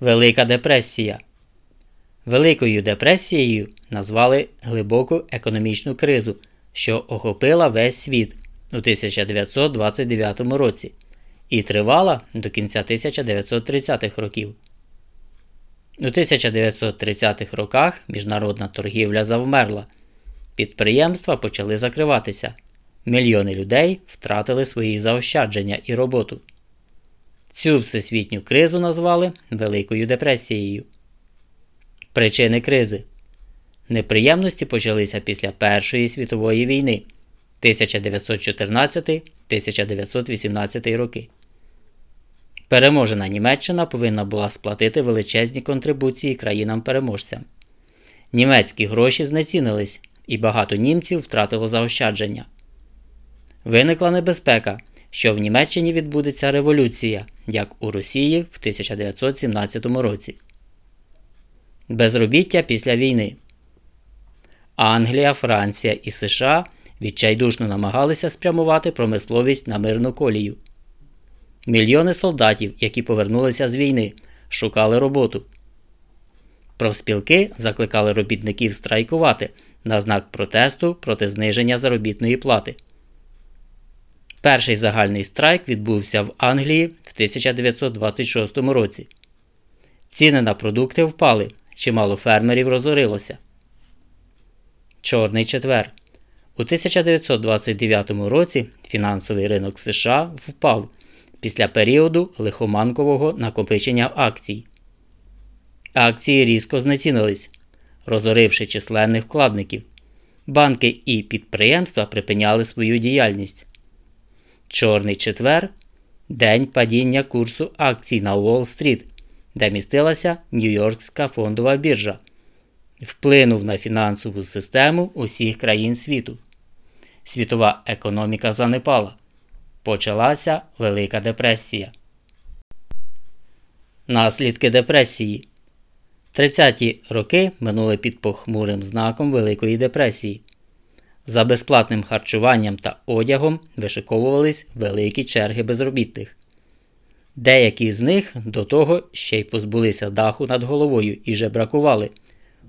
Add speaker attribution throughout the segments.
Speaker 1: Велика депресія. Великою депресією назвали глибоку економічну кризу, що охопила весь світ у 1929 році і тривала до кінця 1930-х років. У 1930-х роках міжнародна торгівля завмерла, підприємства почали закриватися, мільйони людей втратили свої заощадження і роботу. Цю всесвітню кризу назвали Великою депресією. Причини кризи неприємності почалися після Першої світової війни 1914-1918 роки. Переможена Німеччина повинна була сплатити величезні контрибуції країнам-переможцям. Німецькі гроші знецінились, і багато німців втратило заощадження. Виникла небезпека, що в Німеччині відбудеться революція, як у Росії в 1917 році. Безробіття після війни. Англія, Франція і США відчайдушно намагалися спрямувати промисловість на мирну колію. Мільйони солдатів, які повернулися з війни, шукали роботу. Профспілки закликали робітників страйкувати на знак протесту проти зниження заробітної плати. Перший загальний страйк відбувся в Англії в 1926 році. Ціни на продукти впали, чимало фермерів розорилося. Чорний четвер. У 1929 році фінансовий ринок США впав після періоду лихоманкового накопичення акцій. Акції різко знецінились, розоривши численних вкладників. Банки і підприємства припиняли свою діяльність. Чорний четвер день падіння курсу акцій на Уолл-стріт, де містилася Нью-Йоркська фондова біржа, вплинув на фінансову систему усіх країн світу. Світова економіка занепала. Почалася Велика депресія. Наслідки депресії 30-ті роки минули під похмурим знаком Великої депресії. За безплатним харчуванням та одягом вишиковувались великі черги безробітних. Деякі з них до того ще й позбулися даху над головою і жебракували,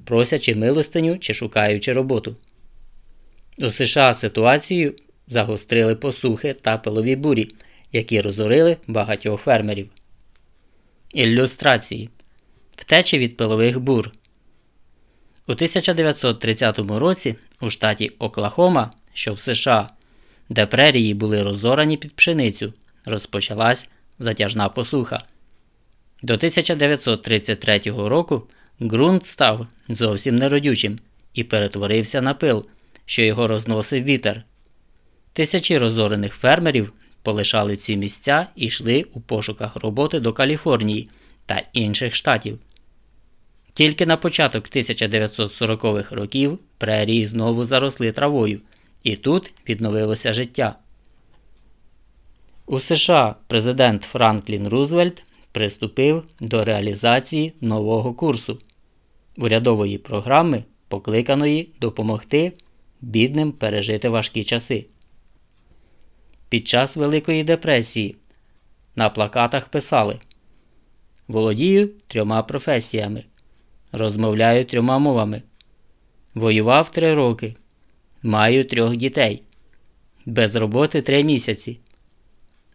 Speaker 1: просячи милостиню чи шукаючи роботу. У США ситуацію загострили посухи та пилові бурі, які розорили багатьох фермерів. Ілюстрації Втечі від пилових бур. У 1930 році у штаті Оклахома, що в США, де прерії були розорані під пшеницю, розпочалась затяжна посуха. До 1933 року ґрунт став зовсім неродючим і перетворився на пил, що його розносив вітер. Тисячі розорених фермерів полишали ці місця і йшли у пошуках роботи до Каліфорнії та інших штатів. Тільки на початок 1940-х років прерії знову заросли травою, і тут відновилося життя. У США президент Франклін Рузвельт приступив до реалізації нового курсу урядової програми, покликаної допомогти бідним пережити важкі часи. Під час Великої депресії на плакатах писали Володію трьома професіями. Розмовляю трьома мовами. Воював три роки. Маю трьох дітей. Без роботи три місяці.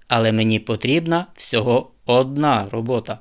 Speaker 1: Але мені потрібна всього одна робота.